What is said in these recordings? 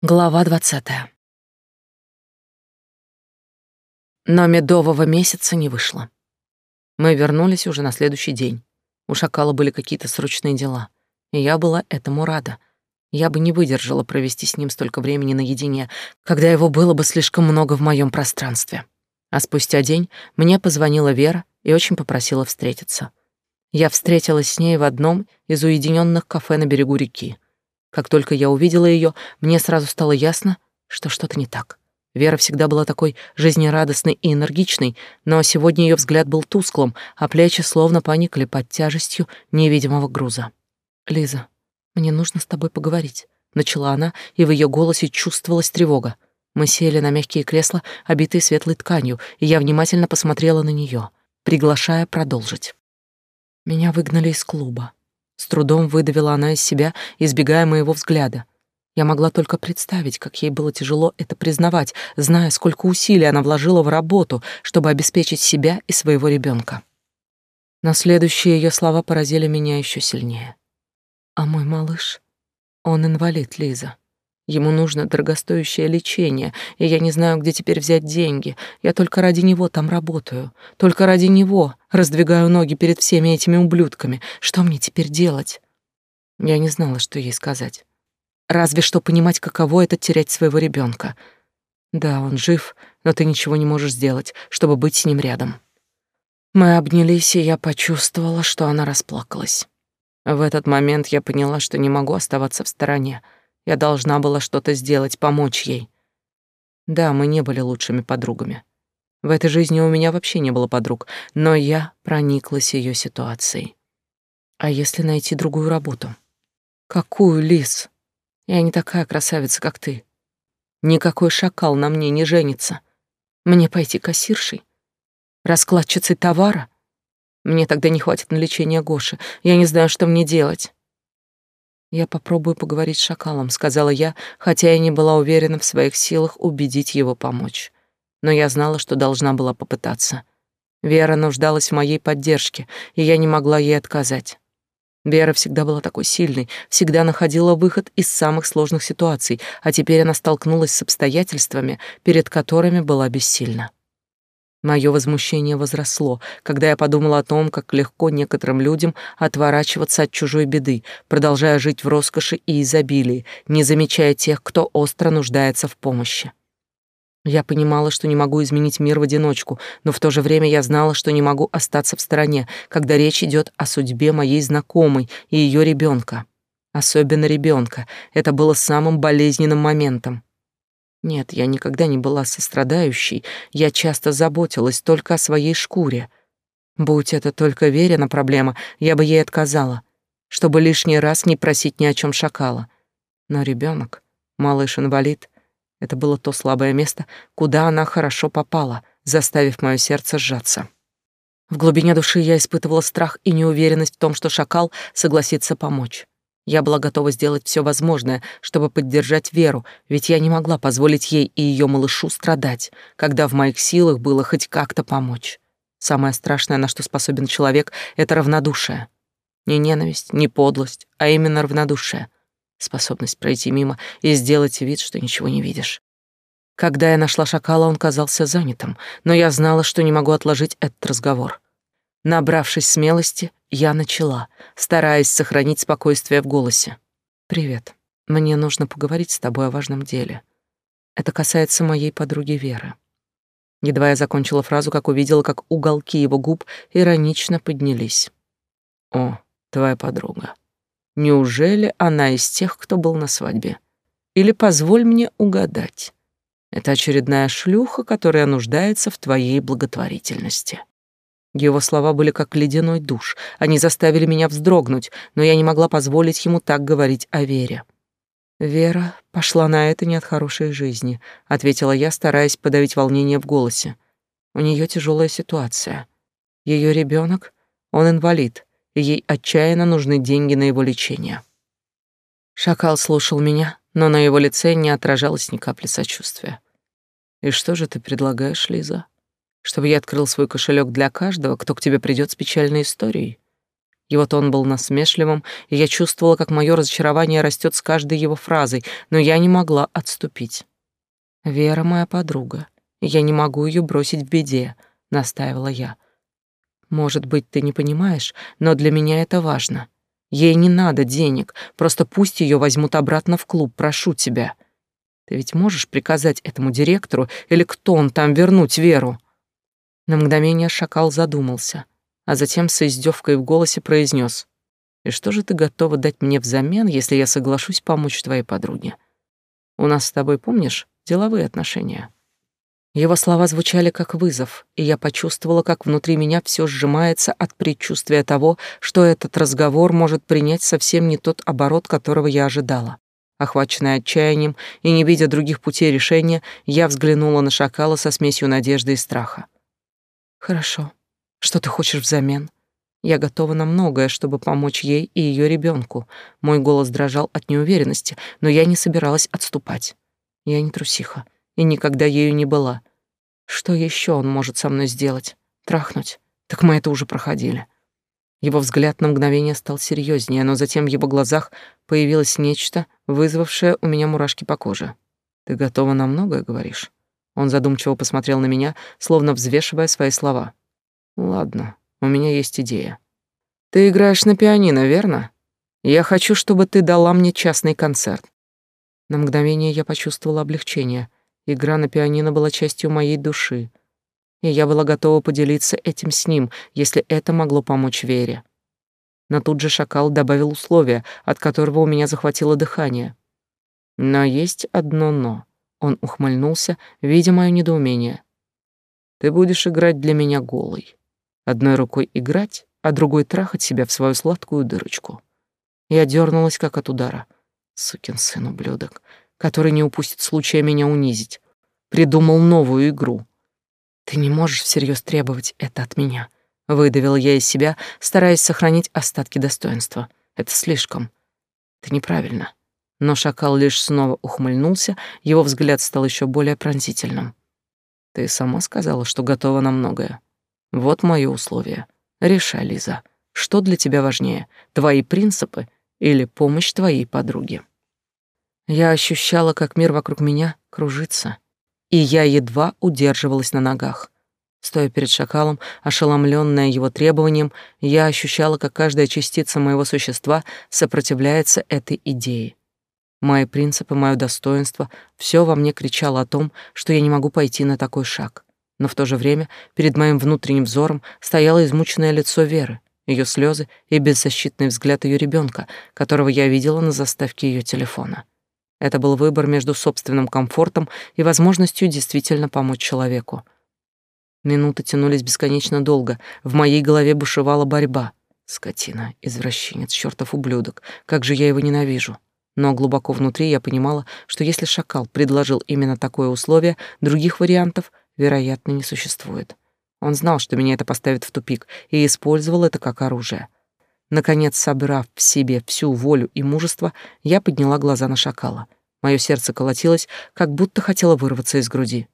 Глава двадцатая. Но медового месяца не вышло. Мы вернулись уже на следующий день. У шакала были какие-то срочные дела, и я была этому рада. Я бы не выдержала провести с ним столько времени наедине, когда его было бы слишком много в моем пространстве. А спустя день мне позвонила Вера и очень попросила встретиться. Я встретилась с ней в одном из уединенных кафе на берегу реки — как только я увидела ее, мне сразу стало ясно, что что-то не так. Вера всегда была такой жизнерадостной и энергичной, но сегодня ее взгляд был тусклым, а плечи словно поникли под тяжестью невидимого груза. «Лиза, мне нужно с тобой поговорить», — начала она, и в ее голосе чувствовалась тревога. Мы сели на мягкие кресла, обитые светлой тканью, и я внимательно посмотрела на нее, приглашая продолжить. Меня выгнали из клуба. С трудом выдавила она из себя, избегая моего взгляда. Я могла только представить, как ей было тяжело это признавать, зная, сколько усилий она вложила в работу, чтобы обеспечить себя и своего ребенка. Но следующие ее слова поразили меня еще сильнее. «А мой малыш, он инвалид, Лиза. Ему нужно дорогостоящее лечение, и я не знаю, где теперь взять деньги. Я только ради него там работаю. Только ради него раздвигаю ноги перед всеми этими ублюдками. Что мне теперь делать? Я не знала, что ей сказать. Разве что понимать, каково это терять своего ребенка. Да, он жив, но ты ничего не можешь сделать, чтобы быть с ним рядом. Мы обнялись, и я почувствовала, что она расплакалась. В этот момент я поняла, что не могу оставаться в стороне — я должна была что-то сделать, помочь ей. Да, мы не были лучшими подругами. В этой жизни у меня вообще не было подруг, но я прониклась ее ситуацией. А если найти другую работу? Какую, Лис? Я не такая красавица, как ты. Никакой шакал на мне не женится. Мне пойти кассиршей? Раскладчицей товара? Мне тогда не хватит на лечение Гоши. Я не знаю, что мне делать. «Я попробую поговорить с шакалом», — сказала я, хотя я не была уверена в своих силах убедить его помочь. Но я знала, что должна была попытаться. Вера нуждалась в моей поддержке, и я не могла ей отказать. Вера всегда была такой сильной, всегда находила выход из самых сложных ситуаций, а теперь она столкнулась с обстоятельствами, перед которыми была бессильна. Мое возмущение возросло, когда я подумала о том, как легко некоторым людям отворачиваться от чужой беды, продолжая жить в роскоши и изобилии, не замечая тех, кто остро нуждается в помощи. Я понимала, что не могу изменить мир в одиночку, но в то же время я знала, что не могу остаться в стороне, когда речь идет о судьбе моей знакомой и ее ребенка. Особенно ребенка. Это было самым болезненным моментом. Нет, я никогда не была сострадающей, я часто заботилась только о своей шкуре. Будь это только Верина проблема, я бы ей отказала, чтобы лишний раз не просить ни о чем шакала. Но ребенок, малыш-инвалид, это было то слабое место, куда она хорошо попала, заставив мое сердце сжаться. В глубине души я испытывала страх и неуверенность в том, что шакал согласится помочь. Я была готова сделать все возможное, чтобы поддержать Веру, ведь я не могла позволить ей и ее малышу страдать, когда в моих силах было хоть как-то помочь. Самое страшное, на что способен человек, это равнодушие. Не ненависть, не подлость, а именно равнодушие. Способность пройти мимо и сделать вид, что ничего не видишь. Когда я нашла шакала, он казался занятым, но я знала, что не могу отложить этот разговор. Набравшись смелости, я начала, стараясь сохранить спокойствие в голосе. «Привет. Мне нужно поговорить с тобой о важном деле. Это касается моей подруги Веры». Едва я закончила фразу, как увидела, как уголки его губ иронично поднялись. «О, твоя подруга. Неужели она из тех, кто был на свадьбе? Или позволь мне угадать. Это очередная шлюха, которая нуждается в твоей благотворительности». Его слова были как ледяной душ. Они заставили меня вздрогнуть, но я не могла позволить ему так говорить о Вере. «Вера пошла на это не от хорошей жизни», — ответила я, стараясь подавить волнение в голосе. «У нее тяжелая ситуация. Ее ребенок, он инвалид, и ей отчаянно нужны деньги на его лечение». Шакал слушал меня, но на его лице не отражалось ни капли сочувствия. «И что же ты предлагаешь, Лиза?» Чтобы я открыл свой кошелек для каждого, кто к тебе придет с печальной историей. Его тон был насмешливым, и я чувствовала, как мое разочарование растет с каждой его фразой, но я не могла отступить. «Вера моя подруга, я не могу ее бросить в беде», — настаивала я. «Может быть, ты не понимаешь, но для меня это важно. Ей не надо денег, просто пусть ее возьмут обратно в клуб, прошу тебя. Ты ведь можешь приказать этому директору или кто он там вернуть Веру?» На мгновение шакал задумался — а затем с издевкой в голосе произнес: «И что же ты готова дать мне взамен, если я соглашусь помочь твоей подруге? У нас с тобой, помнишь, деловые отношения?» Его слова звучали как вызов, и я почувствовала, как внутри меня все сжимается от предчувствия того, что этот разговор может принять совсем не тот оборот, которого я ожидала. Охваченная отчаянием и не видя других путей решения, я взглянула на шакала со смесью надежды и страха. «Хорошо», что ты хочешь взамен? Я готова на многое, чтобы помочь ей и ее ребенку. Мой голос дрожал от неуверенности, но я не собиралась отступать. Я не трусиха и никогда ею не была. Что еще он может со мной сделать? Трахнуть? Так мы это уже проходили. Его взгляд на мгновение стал серьезнее, но затем в его глазах появилось нечто, вызвавшее у меня мурашки по коже. Ты готова на многое, говоришь? Он задумчиво посмотрел на меня, словно взвешивая свои слова. Ладно, у меня есть идея. Ты играешь на пианино, верно? Я хочу, чтобы ты дала мне частный концерт. На мгновение я почувствовала облегчение. Игра на пианино была частью моей души, и я была готова поделиться этим с ним, если это могло помочь Вере. Но тут же шакал добавил условие, от которого у меня захватило дыхание. Но есть одно «но». Он ухмыльнулся, видя мое недоумение. «Ты будешь играть для меня голой». Одной рукой играть, а другой трахать себя в свою сладкую дырочку. Я дернулась, как от удара. Сукин сын ублюдок, который не упустит случая меня унизить. Придумал новую игру. Ты не можешь всерьез требовать это от меня. Выдавила я из себя, стараясь сохранить остатки достоинства. Это слишком. Это неправильно. Но шакал лишь снова ухмыльнулся, его взгляд стал еще более пронзительным. Ты сама сказала, что готова на многое. Вот мое условие. Решай, Лиза, что для тебя важнее, твои принципы или помощь твоей подруге? Я ощущала, как мир вокруг меня кружится, и я едва удерживалась на ногах. Стоя перед шакалом, ошеломленная его требованием, я ощущала, как каждая частица моего существа сопротивляется этой идее. Мои принципы, мое достоинство — все во мне кричало о том, что я не могу пойти на такой шаг но в то же время перед моим внутренним взором стояло измученное лицо Веры, ее слезы и беззащитный взгляд ее ребенка, которого я видела на заставке ее телефона. Это был выбор между собственным комфортом и возможностью действительно помочь человеку. Минуты тянулись бесконечно долго, в моей голове бушевала борьба. Скотина, извращенец, чертов ублюдок, как же я его ненавижу. Но глубоко внутри я понимала, что если шакал предложил именно такое условие, других вариантов вероятно, не существует. Он знал, что меня это поставит в тупик, и использовал это как оружие. Наконец, собрав в себе всю волю и мужество, я подняла глаза на шакала. Мое сердце колотилось, как будто хотело вырваться из груди.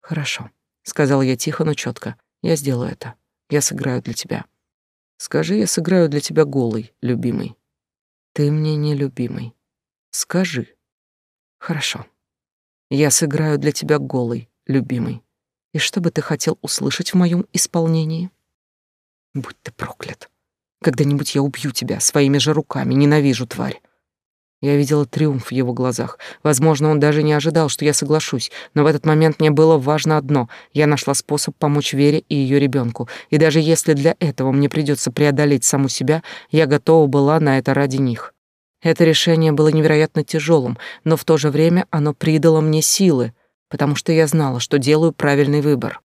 «Хорошо», — сказала я тихо, но четко. «Я сделаю это. Я сыграю для тебя». «Скажи, я сыграю для тебя голый, любимый». «Ты мне не любимый. Скажи». «Хорошо. Я сыграю для тебя голый, любимый». И что бы ты хотел услышать в моем исполнении? Будь ты проклят. Когда-нибудь я убью тебя своими же руками, ненавижу, тварь. Я видела триумф в его глазах. Возможно, он даже не ожидал, что я соглашусь, но в этот момент мне было важно одно — я нашла способ помочь Вере и ее ребенку, и даже если для этого мне придется преодолеть саму себя, я готова была на это ради них. Это решение было невероятно тяжелым, но в то же время оно придало мне силы, потому что я знала, что делаю правильный выбор.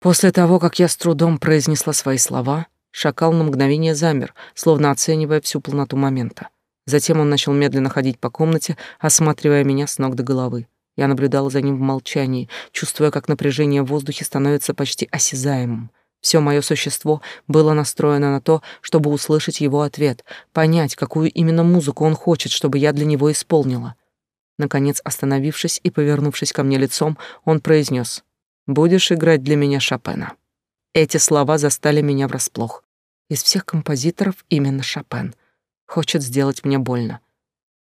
После того, как я с трудом произнесла свои слова, шакал на мгновение замер, словно оценивая всю полноту момента. Затем он начал медленно ходить по комнате, осматривая меня с ног до головы. Я наблюдала за ним в молчании, чувствуя, как напряжение в воздухе становится почти осязаемым. Все мое существо было настроено на то, чтобы услышать его ответ, понять, какую именно музыку он хочет, чтобы я для него исполнила. Наконец, остановившись и повернувшись ко мне лицом, он произнес: "Будешь играть для меня Шопена". Эти слова застали меня врасплох. Из всех композиторов именно Шопен. Хочет сделать мне больно.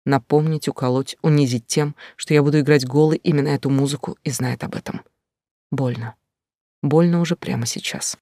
Напомнить, уколоть, унизить тем, что я буду играть голый именно эту музыку и знает об этом. Больно. Больно уже прямо сейчас.